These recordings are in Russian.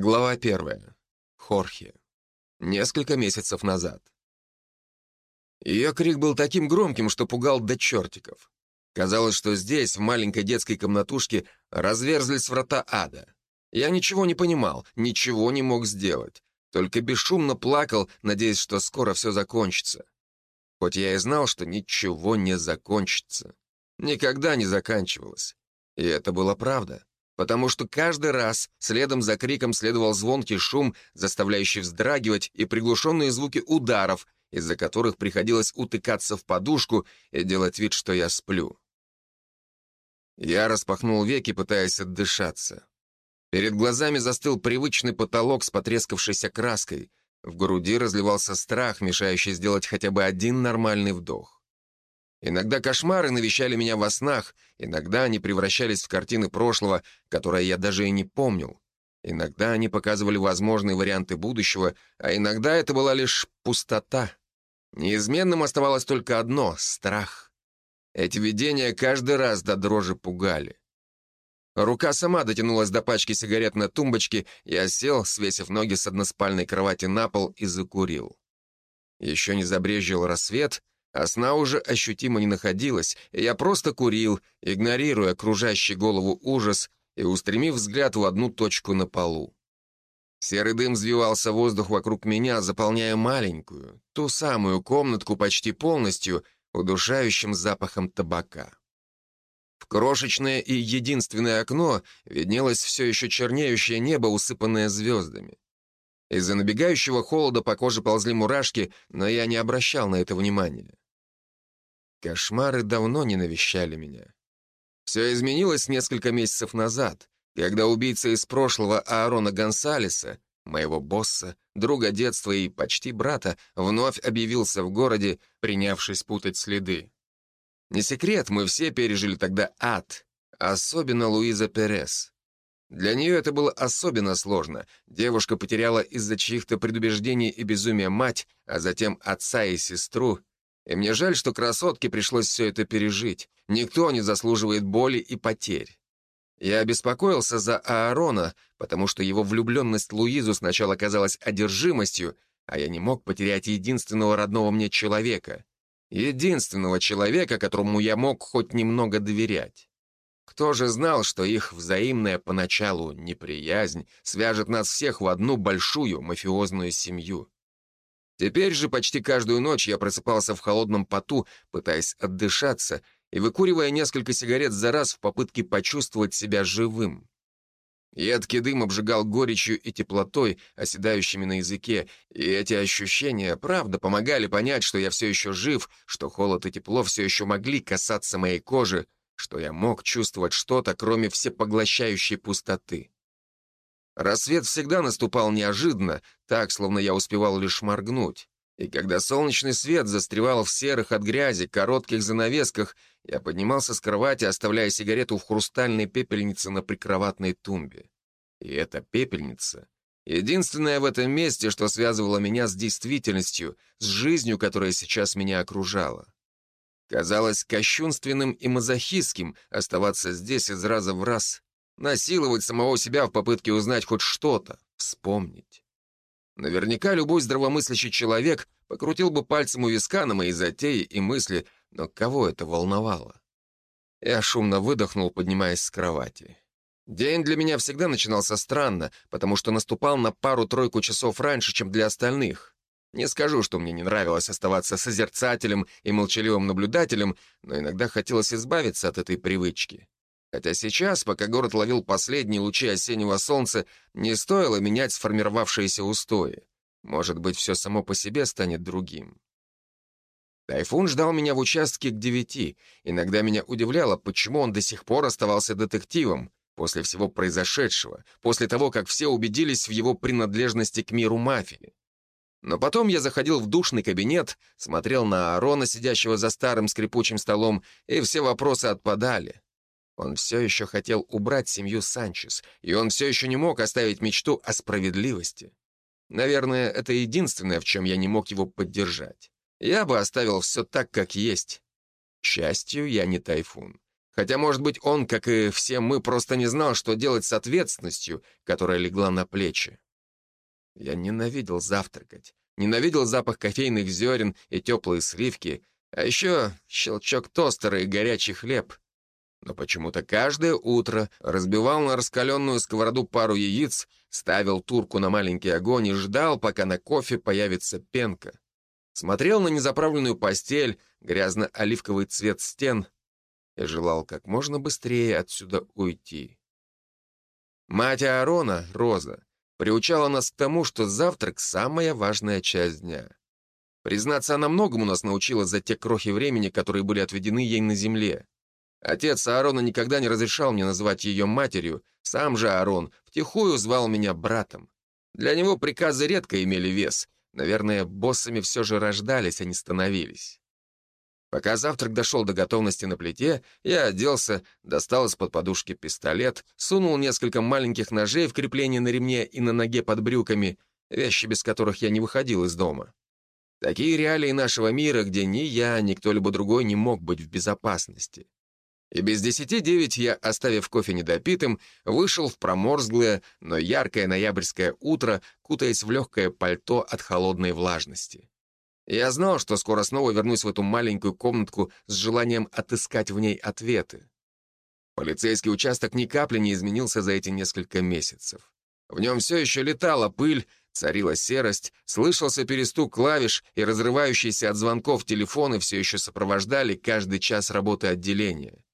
Глава первая. Хорхе. Несколько месяцев назад. Ее крик был таким громким, что пугал до чертиков. Казалось, что здесь, в маленькой детской комнатушке, разверзлись врата ада. Я ничего не понимал, ничего не мог сделать. Только бесшумно плакал, надеясь, что скоро все закончится. Хоть я и знал, что ничего не закончится. Никогда не заканчивалось. И это была правда потому что каждый раз следом за криком следовал звонкий шум, заставляющий вздрагивать, и приглушенные звуки ударов, из-за которых приходилось утыкаться в подушку и делать вид, что я сплю. Я распахнул веки, пытаясь отдышаться. Перед глазами застыл привычный потолок с потрескавшейся краской. В груди разливался страх, мешающий сделать хотя бы один нормальный вдох. Иногда кошмары навещали меня во снах, иногда они превращались в картины прошлого, которые я даже и не помнил. Иногда они показывали возможные варианты будущего, а иногда это была лишь пустота. Неизменным оставалось только одно — страх. Эти видения каждый раз до дрожи пугали. Рука сама дотянулась до пачки сигарет на тумбочке, я сел, свесив ноги с односпальной кровати на пол и закурил. Еще не забрежил рассвет — а сна уже ощутимо не находилось, и я просто курил, игнорируя окружающий голову ужас и устремив взгляд в одну точку на полу. Серый дым взвивался воздух вокруг меня, заполняя маленькую, ту самую комнатку почти полностью, удушающим запахом табака. В крошечное и единственное окно виднелось все еще чернеющее небо, усыпанное звездами. Из-за набегающего холода по коже ползли мурашки, но я не обращал на это внимания. Кошмары давно не навещали меня. Все изменилось несколько месяцев назад, когда убийца из прошлого Аарона Гонсалеса, моего босса, друга детства и почти брата, вновь объявился в городе, принявшись путать следы. Не секрет, мы все пережили тогда ад, особенно Луиза Перес. Для нее это было особенно сложно. Девушка потеряла из-за чьих-то предубеждений и безумия мать, а затем отца и сестру. И мне жаль, что красотке пришлось все это пережить. Никто не заслуживает боли и потерь. Я обеспокоился за Аарона, потому что его влюбленность Луизу сначала казалась одержимостью, а я не мог потерять единственного родного мне человека. Единственного человека, которому я мог хоть немного доверять. Кто же знал, что их взаимная поначалу неприязнь свяжет нас всех в одну большую мафиозную семью? Теперь же почти каждую ночь я просыпался в холодном поту, пытаясь отдышаться и выкуривая несколько сигарет за раз в попытке почувствовать себя живым. Едкий дым обжигал горечью и теплотой, оседающими на языке, и эти ощущения, правда, помогали понять, что я все еще жив, что холод и тепло все еще могли касаться моей кожи, что я мог чувствовать что-то, кроме всепоглощающей пустоты. Рассвет всегда наступал неожиданно, так, словно я успевал лишь моргнуть. И когда солнечный свет застревал в серых от грязи, коротких занавесках, я поднимался с кровати, оставляя сигарету в хрустальной пепельнице на прикроватной тумбе. И эта пепельница — единственное в этом месте, что связывало меня с действительностью, с жизнью, которая сейчас меня окружала. Казалось кощунственным и мазохистским оставаться здесь из раза в раз, насиловать самого себя в попытке узнать хоть что-то, вспомнить. Наверняка любой здравомыслящий человек покрутил бы пальцем у виска на мои затеи и мысли, но кого это волновало? Я шумно выдохнул, поднимаясь с кровати. День для меня всегда начинался странно, потому что наступал на пару-тройку часов раньше, чем для остальных. Не скажу, что мне не нравилось оставаться созерцателем и молчаливым наблюдателем, но иногда хотелось избавиться от этой привычки. Хотя сейчас, пока город ловил последние лучи осеннего солнца, не стоило менять сформировавшиеся устои. Может быть, все само по себе станет другим. Тайфун ждал меня в участке к девяти. Иногда меня удивляло, почему он до сих пор оставался детективом, после всего произошедшего, после того, как все убедились в его принадлежности к миру мафии. Но потом я заходил в душный кабинет, смотрел на Арона, сидящего за старым скрипучим столом, и все вопросы отпадали. Он все еще хотел убрать семью Санчес, и он все еще не мог оставить мечту о справедливости. Наверное, это единственное, в чем я не мог его поддержать. Я бы оставил все так, как есть. К счастью, я не тайфун. Хотя, может быть, он, как и все мы, просто не знал, что делать с ответственностью, которая легла на плечи. Я ненавидел завтракать, ненавидел запах кофейных зерен и теплые сливки, а еще щелчок тостера и горячий хлеб. Но почему-то каждое утро разбивал на раскаленную сковороду пару яиц, ставил турку на маленький огонь и ждал, пока на кофе появится пенка. Смотрел на незаправленную постель, грязно-оливковый цвет стен и желал как можно быстрее отсюда уйти. Мать Аарона, Роза, приучала нас к тому, что завтрак — самая важная часть дня. Признаться, она многому нас научила за те крохи времени, которые были отведены ей на земле. Отец Аарона никогда не разрешал мне называть ее матерью, сам же Аарон втихую звал меня братом. Для него приказы редко имели вес. Наверное, боссами все же рождались, а не становились. Пока завтрак дошел до готовности на плите, я оделся, достал из-под подушки пистолет, сунул несколько маленьких ножей в крепление на ремне и на ноге под брюками, вещи, без которых я не выходил из дома. Такие реалии нашего мира, где ни я, ни кто-либо другой не мог быть в безопасности. И без десяти девять я, оставив кофе недопитым, вышел в проморзглое, но яркое ноябрьское утро, кутаясь в легкое пальто от холодной влажности. Я знал, что скоро снова вернусь в эту маленькую комнатку с желанием отыскать в ней ответы. Полицейский участок ни капли не изменился за эти несколько месяцев. В нем все еще летала пыль, царила серость, слышался перестук клавиш, и разрывающиеся от звонков телефоны все еще сопровождали каждый час работы отделения.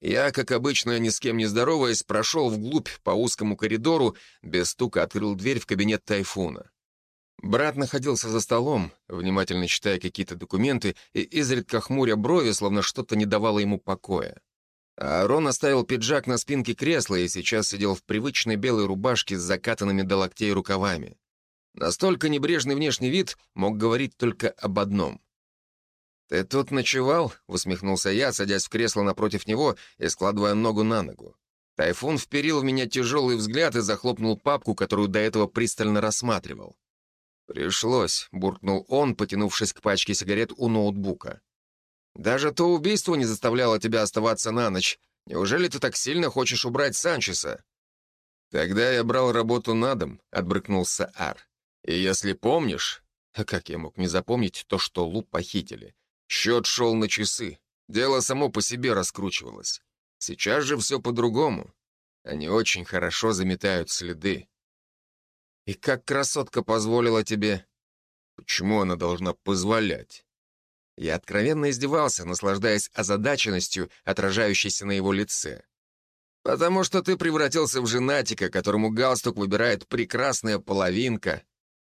Я, как обычно, ни с кем не здороваясь, прошел вглубь по узкому коридору, без стука открыл дверь в кабинет Тайфуна. Брат находился за столом, внимательно читая какие-то документы и изредка хмуря брови, словно что-то не давало ему покоя. А Рон оставил пиджак на спинке кресла и сейчас сидел в привычной белой рубашке с закатанными до локтей рукавами. Настолько небрежный внешний вид мог говорить только об одном. «Ты тут ночевал?» — усмехнулся я, садясь в кресло напротив него и складывая ногу на ногу. Тайфун вперил в меня тяжелый взгляд и захлопнул папку, которую до этого пристально рассматривал. «Пришлось», — буркнул он, потянувшись к пачке сигарет у ноутбука. «Даже то убийство не заставляло тебя оставаться на ночь. Неужели ты так сильно хочешь убрать Санчеса?» «Тогда я брал работу на дом», — отбрыкнулся Ар. «И если помнишь...» А как я мог не запомнить то, что Лу похитили? Счет шел на часы. Дело само по себе раскручивалось. Сейчас же все по-другому. Они очень хорошо заметают следы. И как красотка позволила тебе? Почему она должна позволять? Я откровенно издевался, наслаждаясь озадаченностью, отражающейся на его лице. «Потому что ты превратился в женатика, которому галстук выбирает прекрасная половинка».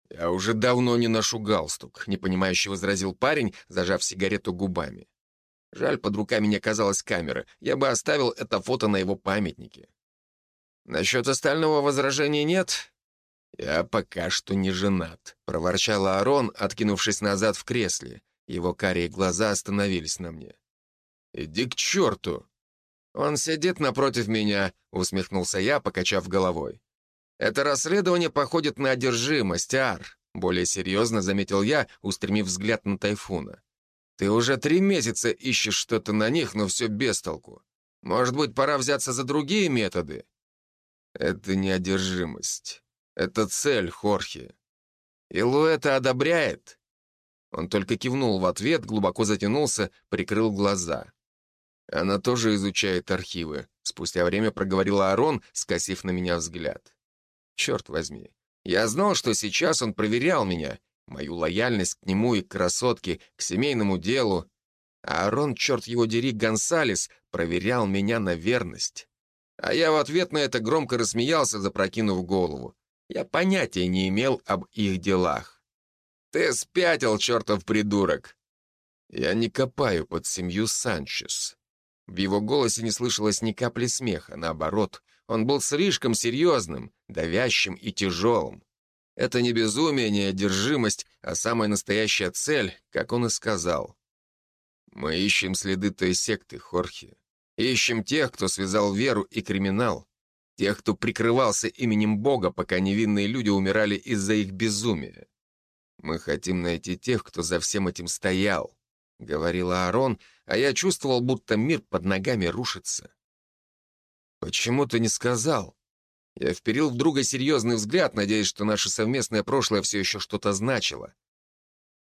«Я уже давно не ношу галстук», — непонимающе возразил парень, зажав сигарету губами. Жаль, под руками не оказалась камера. Я бы оставил это фото на его памятнике. Насчет остального возражения нет. «Я пока что не женат», — проворчал Аарон, откинувшись назад в кресле. Его карие глаза остановились на мне. «Иди к черту!» «Он сидит напротив меня», — усмехнулся я, покачав головой. «Это расследование походит на одержимость, Ар», — более серьезно заметил я, устремив взгляд на Тайфуна. «Ты уже три месяца ищешь что-то на них, но все без толку. Может быть, пора взяться за другие методы?» «Это не одержимость. Это цель, Хорхе. И Луэта одобряет. Он только кивнул в ответ, глубоко затянулся, прикрыл глаза. Она тоже изучает архивы. Спустя время проговорила Арон, скосив на меня взгляд. Черт возьми. Я знал, что сейчас он проверял меня, мою лояльность к нему и к красотке, к семейному делу. А Арон, черт его дери, Гонсалес, проверял меня на верность. А я в ответ на это громко рассмеялся, запрокинув голову. Я понятия не имел об их делах. «Ты спятил, чертов придурок!» Я не копаю под семью Санчес. В его голосе не слышалось ни капли смеха, наоборот, он был слишком серьезным, давящим и тяжелым. Это не безумие, не одержимость, а самая настоящая цель, как он и сказал. Мы ищем следы той секты, Хорхе. Ищем тех, кто связал веру и криминал. Тех, кто прикрывался именем Бога, пока невинные люди умирали из-за их безумия. Мы хотим найти тех, кто за всем этим стоял. говорил Аарон, а я чувствовал, будто мир под ногами рушится. «Почему ты не сказал?» Я вперил в друга серьезный взгляд, надеясь, что наше совместное прошлое все еще что-то значило.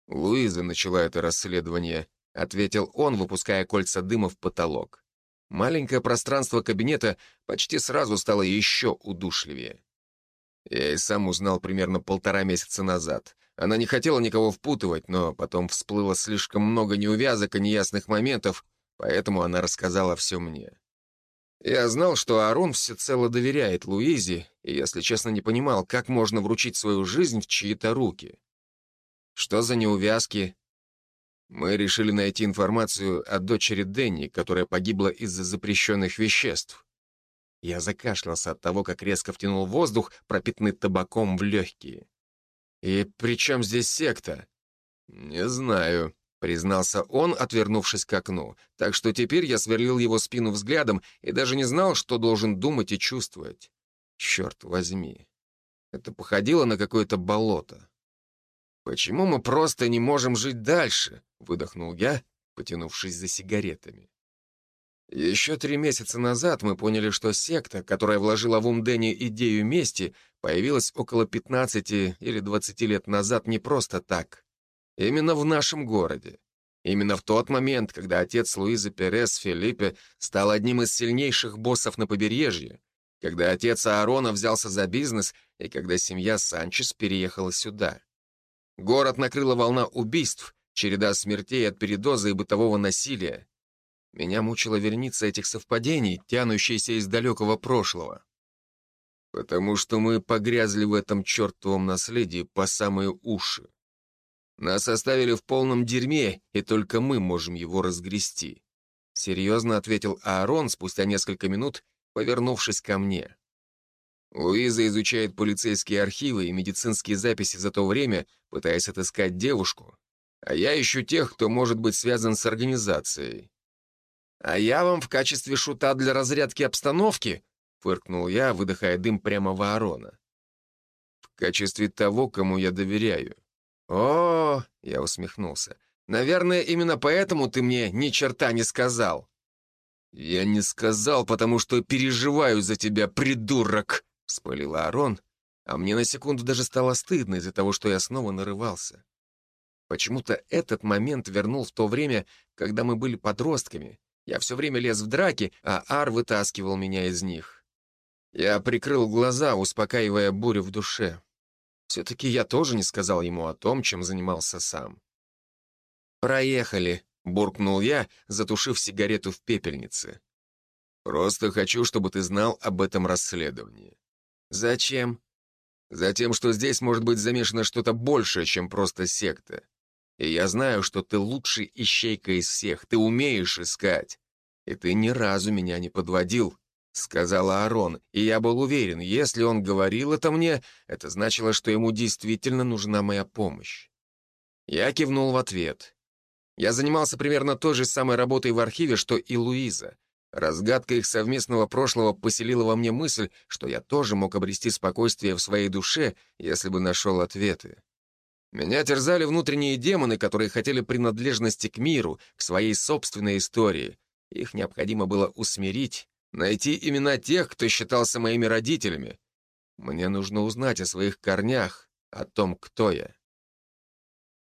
«Луиза начала это расследование», — ответил он, выпуская кольца дыма в потолок. Маленькое пространство кабинета почти сразу стало еще удушливее. Я и сам узнал примерно полтора месяца назад. Она не хотела никого впутывать, но потом всплыло слишком много неувязок и неясных моментов, поэтому она рассказала все мне. Я знал, что Арон всецело доверяет Луизе, и, если честно, не понимал, как можно вручить свою жизнь в чьи-то руки. Что за неувязки? Мы решили найти информацию о дочери Дэнни, которая погибла из-за запрещенных веществ. Я закашлялся от того, как резко втянул воздух, пропитанный табаком в легкие. «И при чем здесь секта?» «Не знаю», — признался он, отвернувшись к окну. Так что теперь я сверлил его спину взглядом и даже не знал, что должен думать и чувствовать. Черт возьми. Это походило на какое-то болото. «Почему мы просто не можем жить дальше?» — выдохнул я, потянувшись за сигаретами. Еще три месяца назад мы поняли, что секта, которая вложила в ум Дэнни идею мести, появилась около 15 или 20 лет назад не просто так. Именно в нашем городе. Именно в тот момент, когда отец Луизы Перес Филиппе стал одним из сильнейших боссов на побережье, когда отец Аарона взялся за бизнес и когда семья Санчес переехала сюда. Город накрыла волна убийств, череда смертей от передоза и бытового насилия. Меня мучила верница этих совпадений, тянущаяся из далекого прошлого. Потому что мы погрязли в этом чертовом наследии по самые уши. Нас оставили в полном дерьме, и только мы можем его разгрести. Серьезно ответил Аарон спустя несколько минут, повернувшись ко мне. Луиза изучает полицейские архивы и медицинские записи за то время, пытаясь отыскать девушку, а я ищу тех, кто может быть связан с организацией. «А я вам в качестве шута для разрядки обстановки?» — фыркнул я, выдыхая дым прямо в Аарона. «В качестве того, кому я доверяю». «О, — я усмехнулся, — наверное, именно поэтому ты мне ни черта не сказал». «Я не сказал, потому что переживаю за тебя, придурок!» — вспылил Аарон, а мне на секунду даже стало стыдно из-за того, что я снова нарывался. Почему-то этот момент вернул в то время, когда мы были подростками, я все время лез в драки, а Ар вытаскивал меня из них. Я прикрыл глаза, успокаивая бурю в душе. Все-таки я тоже не сказал ему о том, чем занимался сам. «Проехали», — буркнул я, затушив сигарету в пепельнице. «Просто хочу, чтобы ты знал об этом расследовании». «Зачем?» «Затем, что здесь может быть замешано что-то большее, чем просто секта. И я знаю, что ты лучший ищейка из всех, ты умеешь искать. И ты ни разу меня не подводил, — сказала Арон, и я был уверен, если он говорил это мне, это значило, что ему действительно нужна моя помощь. Я кивнул в ответ. Я занимался примерно той же самой работой в архиве, что и Луиза. Разгадка их совместного прошлого поселила во мне мысль, что я тоже мог обрести спокойствие в своей душе, если бы нашел ответы. Меня терзали внутренние демоны, которые хотели принадлежности к миру, к своей собственной истории. Их необходимо было усмирить, найти имена тех, кто считался моими родителями. Мне нужно узнать о своих корнях, о том, кто я.